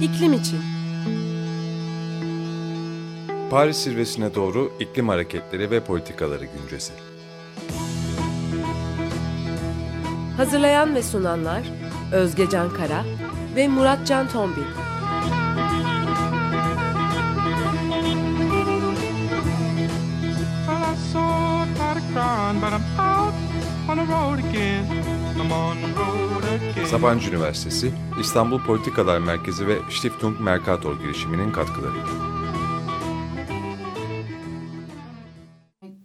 İklim için. Paris zirvesine doğru iklim hareketleri ve politikaları güncesi. Hazırlayan ve sunanlar Özge Can Kara ve Murat Can Tombil. Well, I saw a pot of ground, but I'm out on the road again. Sabancı Üniversitesi, İstanbul Politikalar Merkezi ve Stiftung Mercator girişiminin katkılarıyla.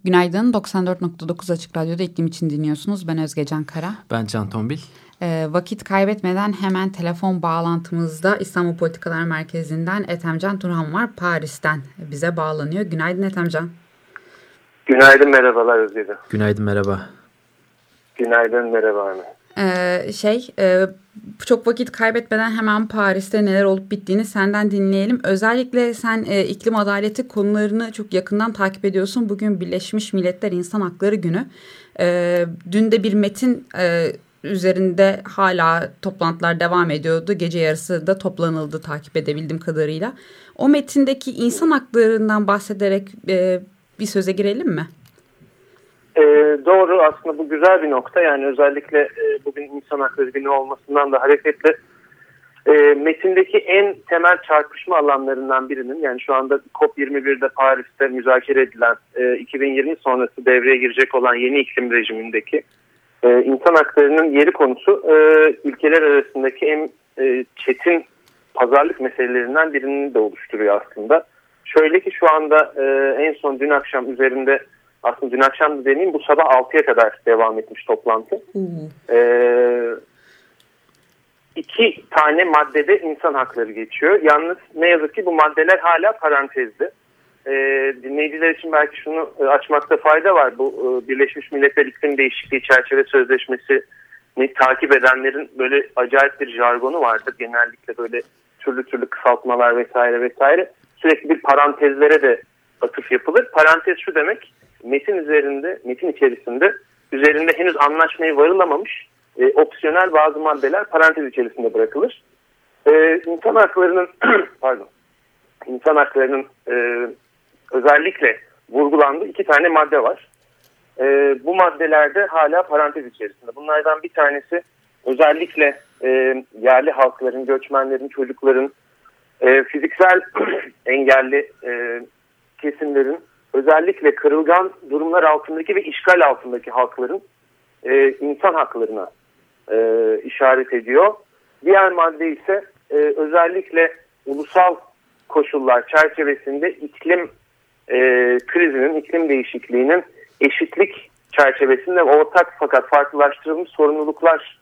Günaydın. 94.9 Açık Radyo'da iklim için dinliyorsunuz. Ben Özge Can Kara. Ben Can Tombil. Ee, vakit kaybetmeden hemen telefon bağlantımızda İstanbul Politikalar Merkezi'nden Ethemcan Turhan var. Paris'ten bize bağlanıyor. Günaydın Ethemcan. Günaydın merhabalar Özgür'üm. Günaydın merhaba. Günaydın merhaba hanım. Ee, şey e, çok vakit kaybetmeden hemen Paris'te neler olup bittiğini senden dinleyelim. Özellikle sen e, iklim adaleti konularını çok yakından takip ediyorsun. Bugün Birleşmiş Milletler İnsan Hakları Günü. E, dün de bir metin e, üzerinde hala toplantılar devam ediyordu. Gece yarısı da toplanıldı takip edebildiğim kadarıyla. O metindeki insan haklarından bahsederek e, bir söze girelim mi? Ee, doğru aslında bu güzel bir nokta yani özellikle e, bugün insan hakları günü olmasından da hareketle e, metindeki en temel çarpışma alanlarından birinin yani şu anda COP21'de Paris'te müzakere edilen e, 2020 sonrası devreye girecek olan yeni iklim rejimindeki e, insan haklarının yeri konusu e, ülkeler arasındaki en e, çetin pazarlık meselelerinden birini de oluşturuyor aslında. Şöyle ki şu anda e, en son dün akşam üzerinde aslında dün akşam da demeyeyim bu sabah 6'ya kadar devam etmiş toplantı. Ee, iki tane maddede insan hakları geçiyor. Yalnız ne yazık ki bu maddeler hala parantezde. Ee, dinleyiciler için belki şunu e, açmakta fayda var. Bu e, Birleşmiş Milletler İklim Değişikliği Çerçeve Sözleşmesi takip edenlerin böyle acayip bir jargonu vardır. Genellikle böyle türlü türlü kısaltmalar vesaire vesaire. Sürekli bir parantezlere de atıf yapılır. Parantez şu demek metin üzerinde, metin içerisinde üzerinde henüz anlaşmaya varılamamış e, opsiyonel bazı maddeler parantez içerisinde bırakılır. E, insan haklarının pardon insan haklarının e, özellikle vurgulandığı iki tane madde var. E, bu maddelerde hala parantez içerisinde. Bunlardan bir tanesi özellikle e, yerli halkların, göçmenlerin, çocukların, e, fiziksel engelli e, kesimlerin özellikle kırılgan durumlar altındaki ve işgal altındaki halkların e, insan haklarına e, işaret ediyor. Diğer madde ise e, özellikle ulusal koşullar çerçevesinde iklim e, krizinin, iklim değişikliğinin eşitlik çerçevesinde ortak fakat farklılaştırılmış sorumluluklar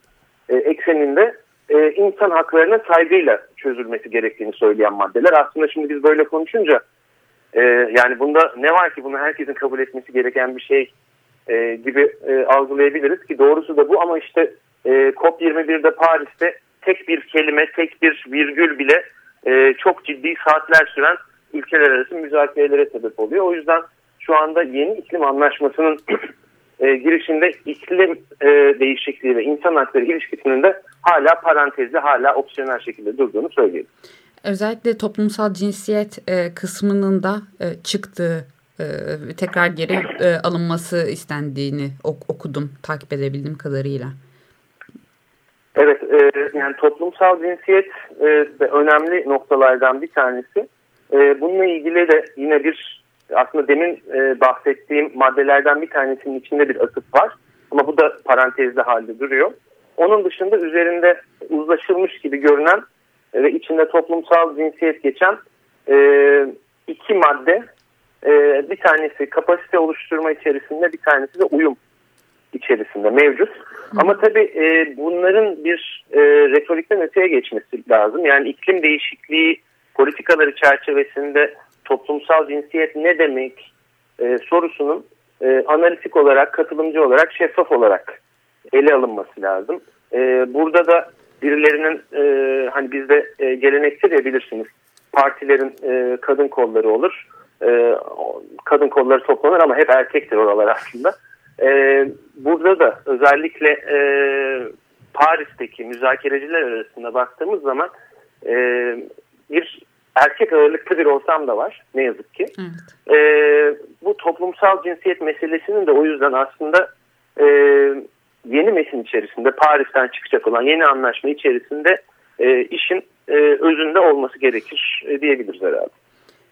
e, ekseninde e, insan haklarına saygıyla çözülmesi gerektiğini söyleyen maddeler. Aslında şimdi biz böyle konuşunca e, yani bunda ne var ki bunu herkesin kabul etmesi gereken bir şey e, gibi e, algılayabiliriz ki doğrusu da bu ama işte e, COP21'de Paris'te tek bir kelime, tek bir virgül bile e, çok ciddi saatler süren ülkeler arası müzakerelere sebep oluyor. O yüzden şu anda yeni iklim anlaşmasının e, girişinde iklim e, değişikliği ve insan hakları ilişkisinin de hala parantezli, hala opsiyonel şekilde durduğunu söyleyelim. Özellikle toplumsal cinsiyet e, kısmının da e, çıktığı e, tekrar geri e, alınması istendiğini ok okudum takip edebildiğim kadarıyla. Evet e, yani toplumsal cinsiyet e, önemli noktalardan bir tanesi. E, bununla ilgili de yine bir aslında demin e, bahsettiğim maddelerden bir tanesinin içinde bir atıf var. Ama bu da parantezli halde duruyor. Onun dışında üzerinde uzlaşılmış gibi görünen ve içinde toplumsal cinsiyet geçen e, iki madde. E, bir tanesi kapasite oluşturma içerisinde bir tanesi de uyum içerisinde mevcut. Hı. Ama tabii e, bunların bir e, retorikten öteye geçmesi lazım. Yani iklim değişikliği politikaları çerçevesinde toplumsal cinsiyet ne demek e, sorusunun e, analitik olarak, katılımcı olarak, şeffaf olarak ele alınması lazım. E, burada da birilerinin e, hani bizde e, gelenektir ya bilirsiniz partilerin e, kadın kolları olur. E, kadın kolları toplanır ama hep erkektir oralar aslında. E, burada da özellikle e, Paris'teki müzakereciler arasında baktığımız zaman e, bir erkek ağırlıklı bir ortam da var ne yazık ki. Evet. E, bu toplumsal cinsiyet meselesinin de o yüzden aslında e, yeni metin içerisinde Paris'ten çıkacak olan yeni anlaşma içerisinde e, işin e, özünde olması gerekir e, diyebiliriz herhalde.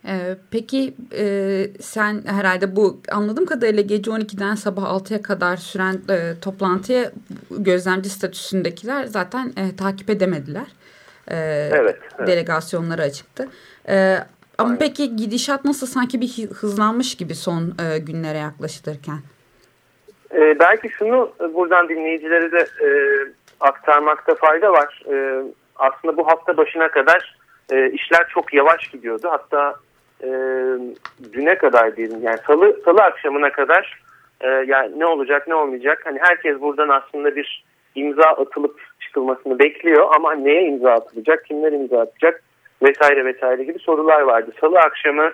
Ee, peki e, sen herhalde bu anladığım kadarıyla gece 12'den sabah 6'ya kadar süren e, toplantıya gözlemci statüsündekiler zaten e, takip edemediler. E, Evet, evet. Delegasyonları açıktı. E, ama peki gidişat nasıl sanki bir hızlanmış gibi son e, günlere yaklaşılırken? E, belki şunu buradan dinleyicilere de e, aktarmakta fayda var. E, aslında bu hafta başına kadar e, işler çok yavaş gidiyordu. Hatta e, düne kadar diyelim yani salı, salı akşamına kadar e, yani ne olacak ne olmayacak hani herkes buradan aslında bir imza atılıp çıkılmasını bekliyor ama neye imza atılacak kimler imza atacak vesaire vesaire gibi sorular vardı. Salı akşamı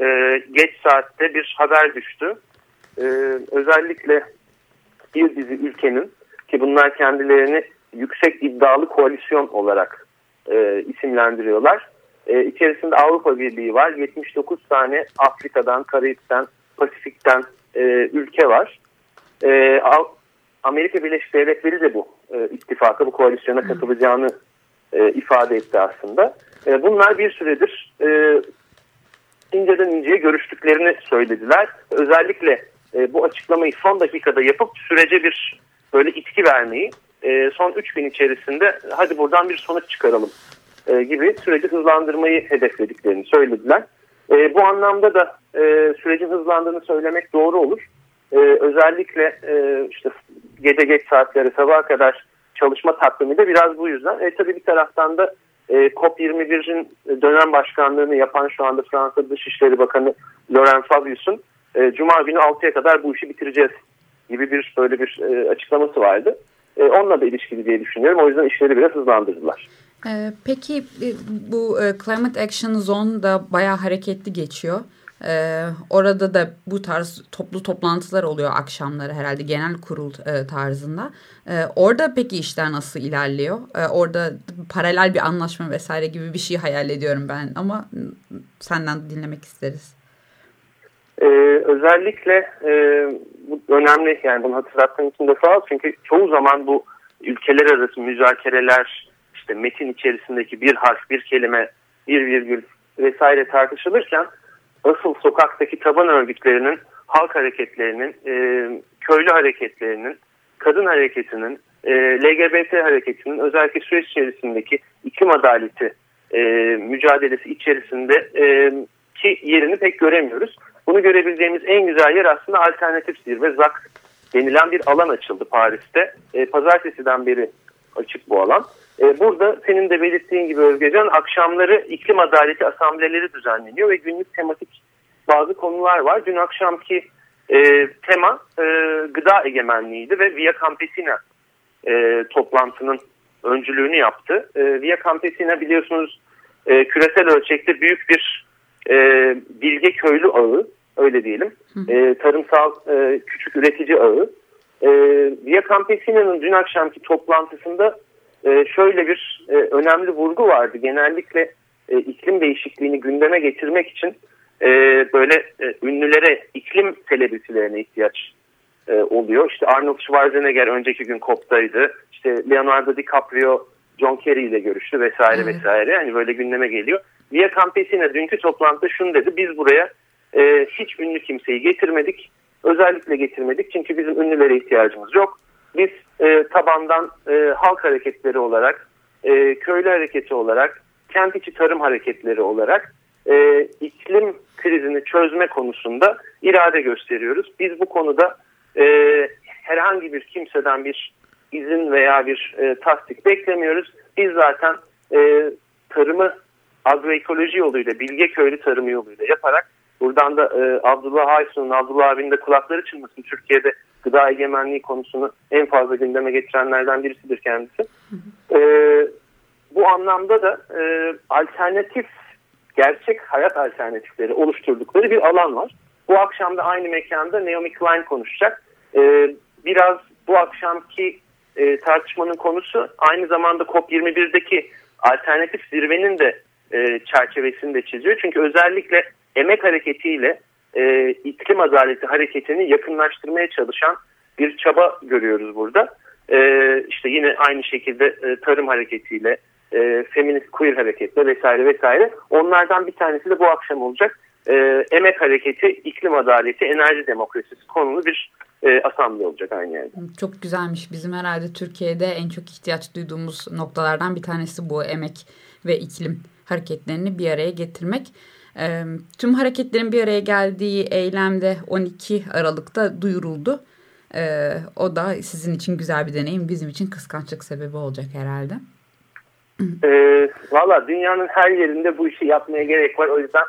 e, geç saatte bir haber düştü. E, özellikle bir dizi ülkenin ki bunlar kendilerini yüksek iddialı koalisyon olarak e, isimlendiriyorlar. E, içerisinde Avrupa Birliği var. 79 tane Afrika'dan, Karayip'ten, Pasifik'ten e, ülke var. E, Amerika Birleşik Devletleri de bu e, ittifaka, bu koalisyona katılacağını e, ifade etti aslında. E, bunlar bir süredir e, inceden inceye görüştüklerini söylediler. Özellikle e, bu açıklamayı son dakikada yapıp sürece bir böyle itki vermeyi e, son 3 gün içerisinde hadi buradan bir sonuç çıkaralım e, gibi süreci hızlandırmayı hedeflediklerini söylediler. E, bu anlamda da e, sürecin hızlandığını söylemek doğru olur. Özellikle işte gece geç saatleri sabaha kadar çalışma takvimi de biraz bu yüzden. E, tabii bir taraftan da e, COP21'in dönem başkanlığını yapan şu anda Fransa Dışişleri Bakanı Laurent Fabius'un e, Cuma günü 6'ya kadar bu işi bitireceğiz gibi bir böyle bir e, açıklaması vardı. E, onunla da ilişkili diye düşünüyorum. O yüzden işleri biraz hızlandırdılar. Ee, peki e, bu e, Climate Action Zone da bayağı hareketli geçiyor. Ee, orada da bu tarz toplu toplantılar oluyor akşamları herhalde genel kurul e, tarzında. Ee, orada peki işler nasıl ilerliyor? Ee, orada paralel bir anlaşma vesaire gibi bir şey hayal ediyorum ben ama senden dinlemek isteriz. Ee, özellikle e, bu önemli yani bunu hatırlattığın için de sağ ol çünkü çoğu zaman bu ülkeler arası müzakereler işte metin içerisindeki bir harf bir kelime bir virgül vesaire tartışılırken asıl sokaktaki taban örgütlerinin halk hareketlerinin e, köylü hareketlerinin kadın hareketinin e, LGBT hareketinin özellikle süreç içerisindeki iklim adaleti e, mücadelesi içerisinde e, ki yerini pek göremiyoruz. Bunu görebileceğimiz en güzel yer aslında alternatif zirve ZAK denilen bir alan açıldı Paris'te. E, pazartesiden beri açık bu alan. E, burada senin de belirttiğin gibi Özgecan akşamları iklim adaleti asambleleri düzenleniyor ve günlük tematik bazı konular var. Dün akşamki e, tema e, gıda egemenliğiydi ve Via Campesina e, toplantının öncülüğünü yaptı. E, Via Campesina biliyorsunuz e, küresel ölçekte büyük bir e, bilge köylü ağı öyle diyelim. E, tarımsal e, küçük üretici ağı. E, Via Campesina'nın dün akşamki toplantısında e, şöyle bir e, önemli vurgu vardı. Genellikle e, iklim değişikliğini gündeme getirmek için e, böyle e, ünlülere, iklim selebritilerine ihtiyaç e, oluyor. İşte Arnold Schwarzenegger önceki gün COP'taydı. İşte Leonardo DiCaprio John Kerry ile görüştü vesaire evet. vesaire. Hani böyle gündeme geliyor. Via Campesina dünkü toplantıda şunu dedi. Biz buraya e, hiç ünlü kimseyi getirmedik. Özellikle getirmedik çünkü bizim ünlülere ihtiyacımız yok. Biz e, tabandan e, halk hareketleri olarak, e, köylü hareketi olarak, kent içi tarım hareketleri olarak e, iklim krizini çözme konusunda irade gösteriyoruz. Biz bu konuda e, herhangi bir kimseden bir izin veya bir e, tasdik beklemiyoruz. Biz zaten e, tarımı agroekoloji yoluyla, bilge köylü tarımı yoluyla yaparak buradan da e, Abdullah Aysun'un, Abdullah abinin de kulakları çınlasın. Türkiye'de gıda egemenliği konusunu en fazla gündeme getirenlerden birisidir kendisi. E, bu anlamda da e, alternatif, gerçek hayat alternatifleri oluşturdukları bir alan var. Bu akşam da aynı mekanda Naomi Klein konuşacak. E, biraz bu akşamki e, tartışmanın konusu aynı zamanda COP21'deki alternatif zirvenin de e, çerçevesini de çiziyor. Çünkü özellikle emek hareketiyle e, iklim adaleti hareketini yakınlaştırmaya çalışan bir çaba görüyoruz burada. E, işte yine aynı şekilde e, tarım hareketiyle, e, feminist queer hareketle vesaire vesaire. Onlardan bir tanesi de bu akşam olacak. E, emek hareketi, iklim adaleti, enerji demokrasisi konulu bir e, asamble olacak aynı yerde. Çok güzelmiş. Bizim herhalde Türkiye'de en çok ihtiyaç duyduğumuz noktalardan bir tanesi bu emek ve iklim hareketlerini bir araya getirmek. E, tüm hareketlerin bir araya geldiği eylemde 12 Aralık'ta duyuruldu. E, o da sizin için güzel bir deneyim, bizim için kıskançlık sebebi olacak herhalde. E, Valla dünyanın her yerinde bu işi yapmaya gerek var. O yüzden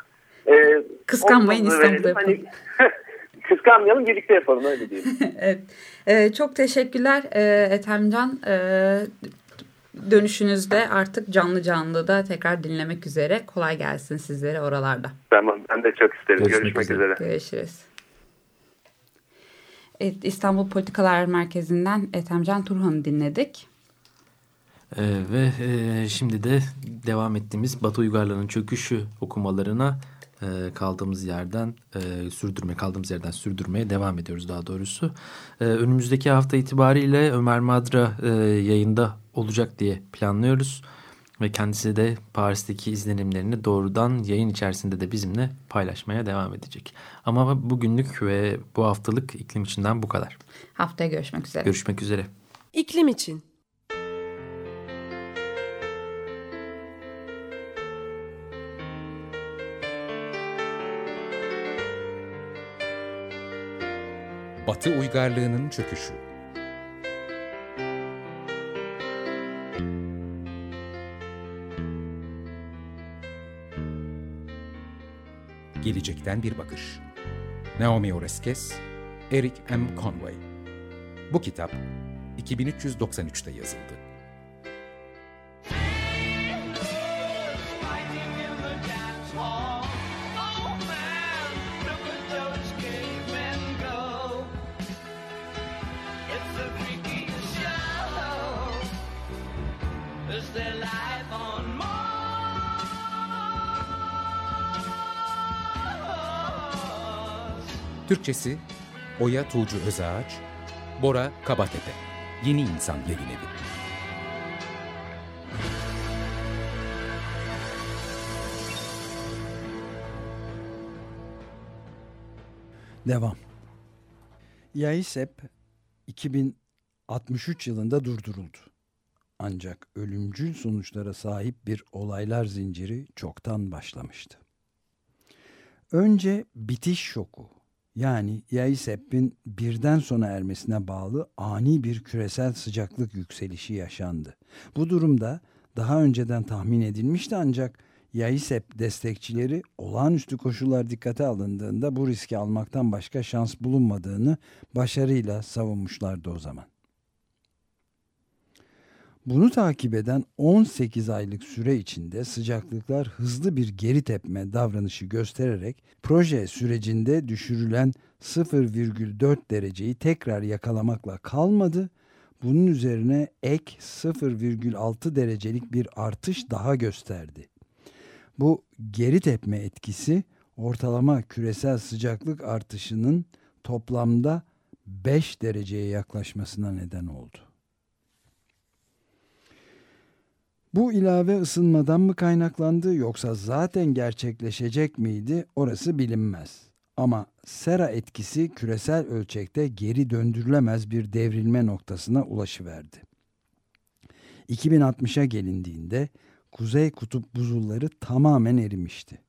e, kıskanmayın İstanbul'da. Hani, kıskanmayalım birlikte yapalım öyle diyeyim. evet. E, çok teşekkürler e, Ethemcan. E, dönüşünüzde artık canlı canlı da tekrar dinlemek üzere. Kolay gelsin sizlere oralarda. Tamam ben de çok isterim. Görüşmek, Görüşmek üzere. üzere. Görüşürüz. Evet, İstanbul Politikalar Merkezi'nden Ethemcan Turhan'ı dinledik. Ee, ve e, şimdi de devam ettiğimiz Batı Uygarlığı'nın çöküşü okumalarına e, kaldığımız yerden e, sürdürme kaldığımız yerden sürdürmeye devam ediyoruz daha doğrusu. E, önümüzdeki hafta itibariyle Ömer Madra e, yayında olacak diye planlıyoruz. Ve kendisi de Paris'teki izlenimlerini doğrudan yayın içerisinde de bizimle paylaşmaya devam edecek. Ama bugünlük ve bu haftalık iklim içinden bu kadar. Haftaya görüşmek üzere. Görüşmek üzere. İklim için. Batı uygarlığının çöküşü. Gelecekten bir bakış. Naomi Oreskes, Eric M. Conway. Bu kitap 2393'te yazıldı. Türkçesi Oya Tuğcu Özağaç, Bora Kabatepe, Yeni İnsan Yayın Evi. Devam. YAİSEP 2063 yılında durduruldu. Ancak ölümcül sonuçlara sahip bir olaylar zinciri çoktan başlamıştı. Önce bitiş şoku yani Yaisep'in birden sona ermesine bağlı ani bir küresel sıcaklık yükselişi yaşandı. Bu durumda daha önceden tahmin edilmişti ancak Yaisep destekçileri olağanüstü koşullar dikkate alındığında bu riski almaktan başka şans bulunmadığını başarıyla savunmuşlardı o zaman. Bunu takip eden 18 aylık süre içinde sıcaklıklar hızlı bir geri tepme davranışı göstererek proje sürecinde düşürülen 0,4 dereceyi tekrar yakalamakla kalmadı. Bunun üzerine ek 0,6 derecelik bir artış daha gösterdi. Bu geri tepme etkisi ortalama küresel sıcaklık artışının toplamda 5 dereceye yaklaşmasına neden oldu. Bu ilave ısınmadan mı kaynaklandı yoksa zaten gerçekleşecek miydi orası bilinmez. Ama sera etkisi küresel ölçekte geri döndürülemez bir devrilme noktasına ulaşıverdi. 2060'a gelindiğinde kuzey kutup buzulları tamamen erimişti.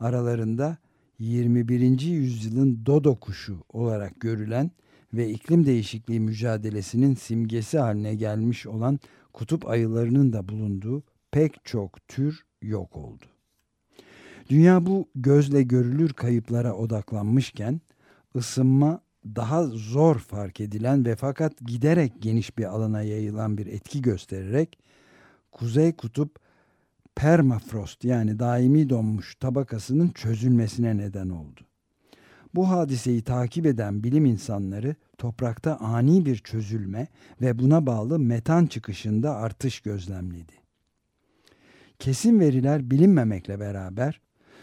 Aralarında 21. yüzyılın dodo kuşu olarak görülen ve iklim değişikliği mücadelesinin simgesi haline gelmiş olan kutup ayılarının da bulunduğu pek çok tür yok oldu. Dünya bu gözle görülür kayıplara odaklanmışken ısınma daha zor fark edilen ve fakat giderek geniş bir alana yayılan bir etki göstererek Kuzey Kutup permafrost yani daimi donmuş tabakasının çözülmesine neden oldu. Bu hadiseyi takip eden bilim insanları toprakta ani bir çözülme ve buna bağlı metan çıkışında artış gözlemledi. Kesin veriler bilinmemekle beraber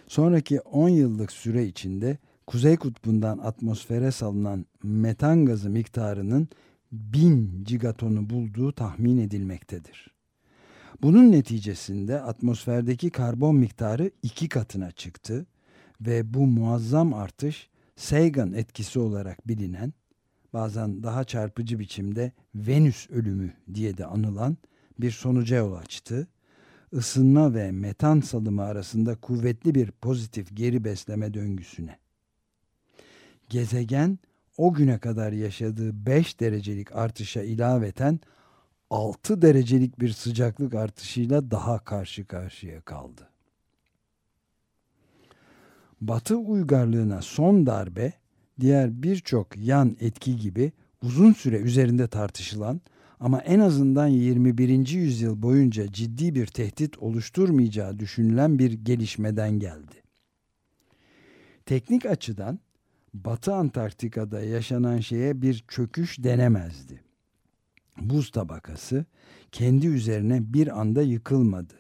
sonraki 10 yıllık süre içinde Kuzey Kutbu'ndan atmosfere salınan metan gazı miktarının 1000 gigatonu bulduğu tahmin edilmektedir. Bunun neticesinde atmosferdeki karbon miktarı iki katına çıktı ve bu muazzam artış Sagan etkisi olarak bilinen, bazen daha çarpıcı biçimde Venüs ölümü diye de anılan bir sonuca yol açtı. Isınma ve metan salımı arasında kuvvetli bir pozitif geri besleme döngüsüne. Gezegen o güne kadar yaşadığı 5 derecelik artışa ilaveten 6 derecelik bir sıcaklık artışıyla daha karşı karşıya kaldı. Batı uygarlığına son darbe diğer birçok yan etki gibi uzun süre üzerinde tartışılan ama en azından 21. yüzyıl boyunca ciddi bir tehdit oluşturmayacağı düşünülen bir gelişmeden geldi. Teknik açıdan Batı Antarktika'da yaşanan şeye bir çöküş denemezdi. Buz tabakası kendi üzerine bir anda yıkılmadı.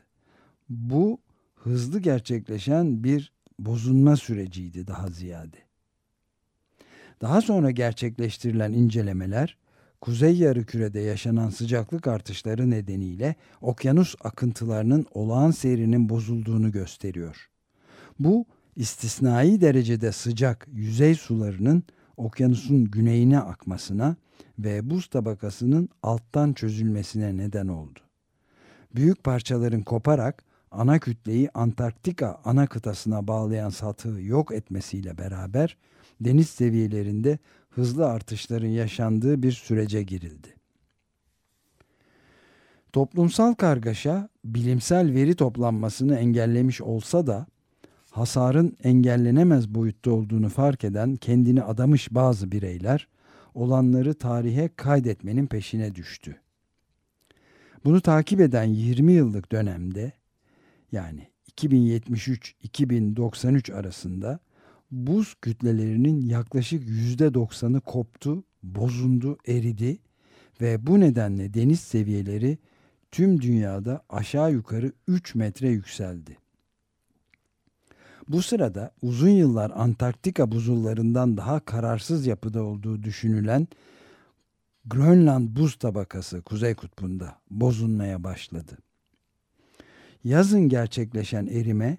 Bu hızlı gerçekleşen bir bozulma süreciydi daha ziyade. Daha sonra gerçekleştirilen incelemeler kuzey yarımkürede yaşanan sıcaklık artışları nedeniyle okyanus akıntılarının olağan seyrinin bozulduğunu gösteriyor. Bu istisnai derecede sıcak yüzey sularının okyanusun güneyine akmasına ve buz tabakasının alttan çözülmesine neden oldu. Büyük parçaların koparak ana kütleyi Antarktika ana kıtasına bağlayan satığı yok etmesiyle beraber deniz seviyelerinde hızlı artışların yaşandığı bir sürece girildi. Toplumsal kargaşa bilimsel veri toplanmasını engellemiş olsa da hasarın engellenemez boyutta olduğunu fark eden kendini adamış bazı bireyler olanları tarihe kaydetmenin peşine düştü. Bunu takip eden 20 yıllık dönemde yani 2073-2093 arasında buz kütlelerinin yaklaşık %90'ı koptu, bozundu, eridi ve bu nedenle deniz seviyeleri tüm dünyada aşağı yukarı 3 metre yükseldi. Bu sırada uzun yıllar Antarktika buzullarından daha kararsız yapıda olduğu düşünülen Grönland buz tabakası Kuzey Kutbu'nda bozulmaya başladı. Yazın gerçekleşen erime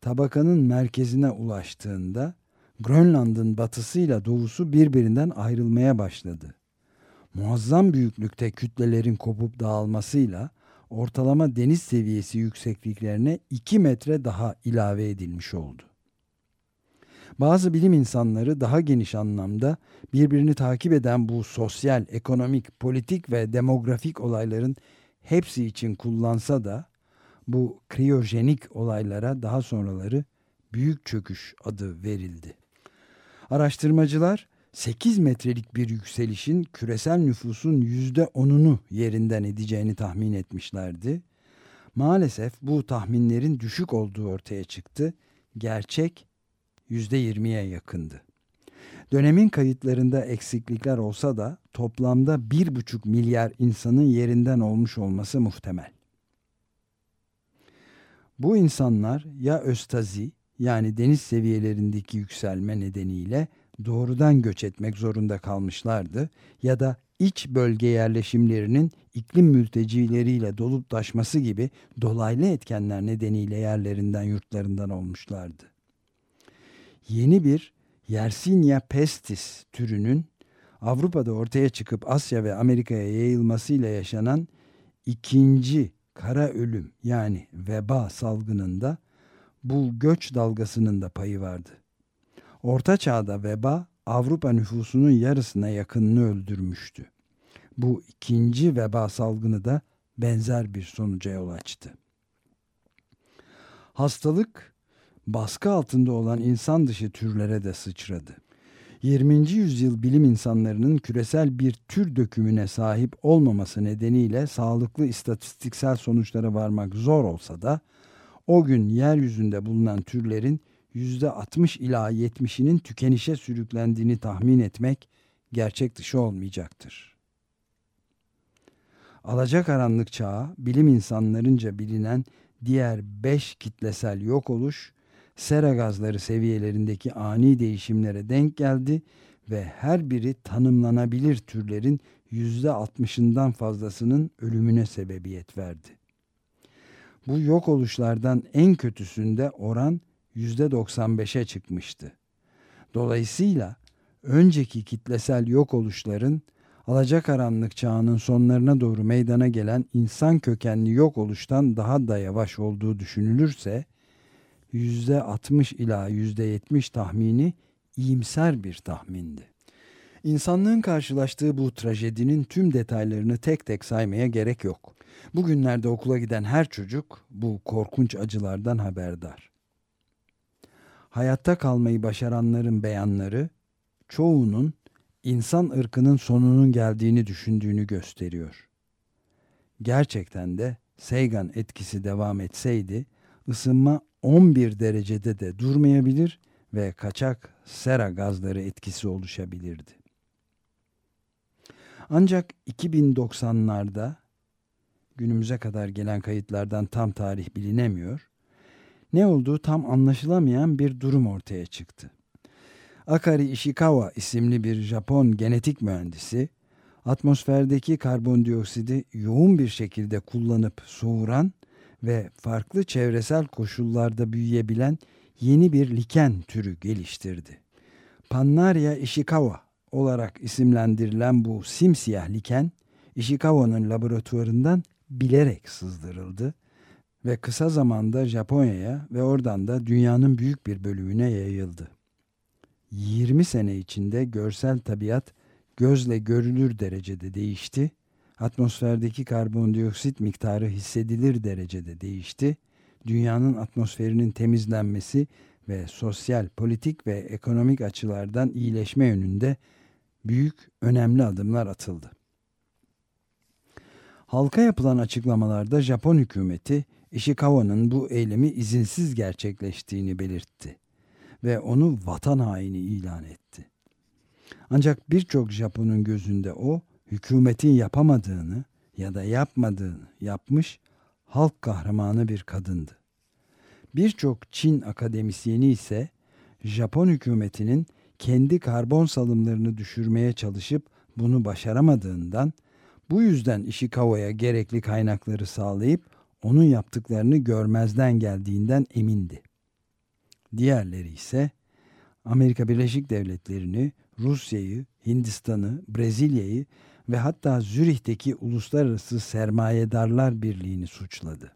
tabakanın merkezine ulaştığında Grönland'ın batısıyla doğusu birbirinden ayrılmaya başladı. Muazzam büyüklükte kütlelerin kopup dağılmasıyla ortalama deniz seviyesi yüksekliklerine 2 metre daha ilave edilmiş oldu. Bazı bilim insanları daha geniş anlamda birbirini takip eden bu sosyal, ekonomik, politik ve demografik olayların hepsi için kullansa da bu kriyojenik olaylara daha sonraları büyük çöküş adı verildi. Araştırmacılar 8 metrelik bir yükselişin küresel nüfusun %10'unu yerinden edeceğini tahmin etmişlerdi. Maalesef bu tahminlerin düşük olduğu ortaya çıktı. Gerçek %20'ye yakındı. Dönemin kayıtlarında eksiklikler olsa da toplamda 1,5 milyar insanın yerinden olmuş olması muhtemel. Bu insanlar ya östazi yani deniz seviyelerindeki yükselme nedeniyle doğrudan göç etmek zorunda kalmışlardı ya da iç bölge yerleşimlerinin iklim mültecileriyle dolup taşması gibi dolaylı etkenler nedeniyle yerlerinden yurtlarından olmuşlardı. Yeni bir Yersinia pestis türünün Avrupa'da ortaya çıkıp Asya ve Amerika'ya yayılmasıyla yaşanan ikinci kara ölüm yani veba salgınında bu göç dalgasının da payı vardı. Orta Çağ'da veba Avrupa nüfusunun yarısına yakınını öldürmüştü. Bu ikinci veba salgını da benzer bir sonuca yol açtı. Hastalık baskı altında olan insan dışı türlere de sıçradı. 20. yüzyıl bilim insanlarının küresel bir tür dökümüne sahip olmaması nedeniyle sağlıklı istatistiksel sonuçlara varmak zor olsa da o gün yeryüzünde bulunan türlerin %60 ila 70'inin tükenişe sürüklendiğini tahmin etmek gerçek dışı olmayacaktır. Alacakaranlık çağı bilim insanlarınca bilinen diğer 5 kitlesel yok oluş sera gazları seviyelerindeki ani değişimlere denk geldi ve her biri tanımlanabilir türlerin %60'ından fazlasının ölümüne sebebiyet verdi. Bu yok oluşlardan en kötüsünde oran %95'e çıkmıştı. Dolayısıyla önceki kitlesel yok oluşların alacakaranlık çağının sonlarına doğru meydana gelen insan kökenli yok oluştan daha da yavaş olduğu düşünülürse %60 ila %70 tahmini iyimser bir tahmindi. İnsanlığın karşılaştığı bu trajedinin tüm detaylarını tek tek saymaya gerek yok. Bugünlerde okula giden her çocuk bu korkunç acılardan haberdar. Hayatta kalmayı başaranların beyanları çoğunun insan ırkının sonunun geldiğini düşündüğünü gösteriyor. Gerçekten de Seygan etkisi devam etseydi ısınma 11 derecede de durmayabilir ve kaçak sera gazları etkisi oluşabilirdi. Ancak 2090'larda günümüze kadar gelen kayıtlardan tam tarih bilinemiyor. Ne olduğu tam anlaşılamayan bir durum ortaya çıktı. Akari Ishikawa isimli bir Japon genetik mühendisi atmosferdeki karbondioksidi yoğun bir şekilde kullanıp soğuran ve farklı çevresel koşullarda büyüyebilen yeni bir liken türü geliştirdi. Pannaria Ishikawa olarak isimlendirilen bu simsiyah liken Ishikawa'nın laboratuvarından bilerek sızdırıldı ve kısa zamanda Japonya'ya ve oradan da dünyanın büyük bir bölümüne yayıldı. 20 sene içinde görsel tabiat gözle görülür derecede değişti. Atmosferdeki karbondioksit miktarı hissedilir derecede değişti. Dünyanın atmosferinin temizlenmesi ve sosyal, politik ve ekonomik açılardan iyileşme yönünde büyük, önemli adımlar atıldı. Halka yapılan açıklamalarda Japon hükümeti Ishikawa'nın bu eylemi izinsiz gerçekleştiğini belirtti ve onu vatan haini ilan etti. Ancak birçok Japon'un gözünde o hükümetin yapamadığını ya da yapmadığını yapmış halk kahramanı bir kadındı. Birçok Çin akademisyeni ise Japon hükümetinin kendi karbon salımlarını düşürmeye çalışıp bunu başaramadığından bu yüzden Ishikawa'ya gerekli kaynakları sağlayıp onun yaptıklarını görmezden geldiğinden emindi. Diğerleri ise Amerika Birleşik Devletleri'ni, Rusya'yı, Hindistan'ı, Brezilya'yı ve hatta Zürih'teki Uluslararası Sermayedarlar Birliği'ni suçladı.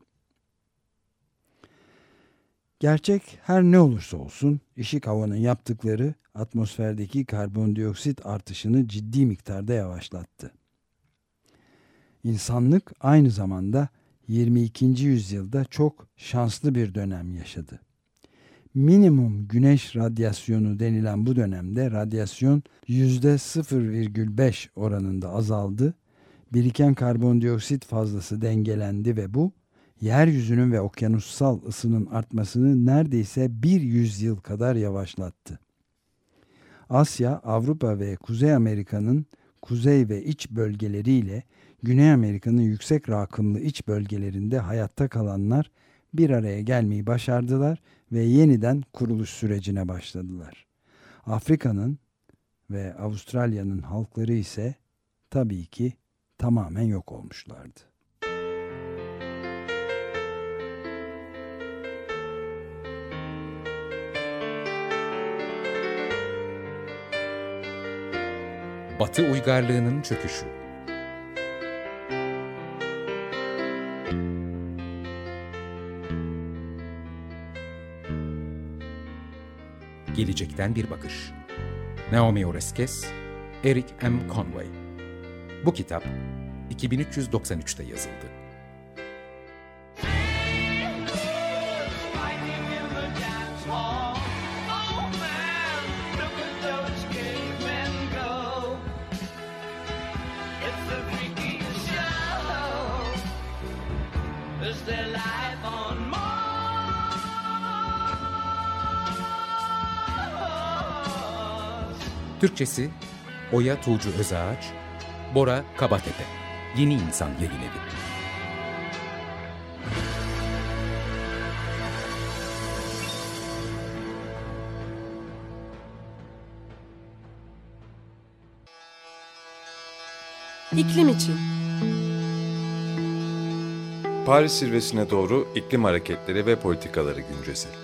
Gerçek her ne olursa olsun Ishikawa'nın yaptıkları atmosferdeki karbondioksit artışını ciddi miktarda yavaşlattı. İnsanlık aynı zamanda 22. yüzyılda çok şanslı bir dönem yaşadı. Minimum güneş radyasyonu denilen bu dönemde radyasyon %0,5 oranında azaldı. Biriken karbondioksit fazlası dengelendi ve bu yeryüzünün ve okyanussal ısının artmasını neredeyse bir yüzyıl kadar yavaşlattı. Asya, Avrupa ve Kuzey Amerika'nın kuzey ve iç bölgeleriyle Güney Amerika'nın yüksek rakımlı iç bölgelerinde hayatta kalanlar bir araya gelmeyi başardılar ve yeniden kuruluş sürecine başladılar. Afrika'nın ve Avustralya'nın halkları ise tabii ki tamamen yok olmuşlardı. Batı uygarlığının çöküşü Gelecekten bir bakış. Naomi Oreskes, Eric M. Conway. Bu kitap 2393'te yazıldı. Türkçesi Oya Tuğcu Özağaç, Bora Kabatepe. Yeni İnsan Yayın Evi. İklim için. Paris zirvesine doğru iklim hareketleri ve politikaları güncesi.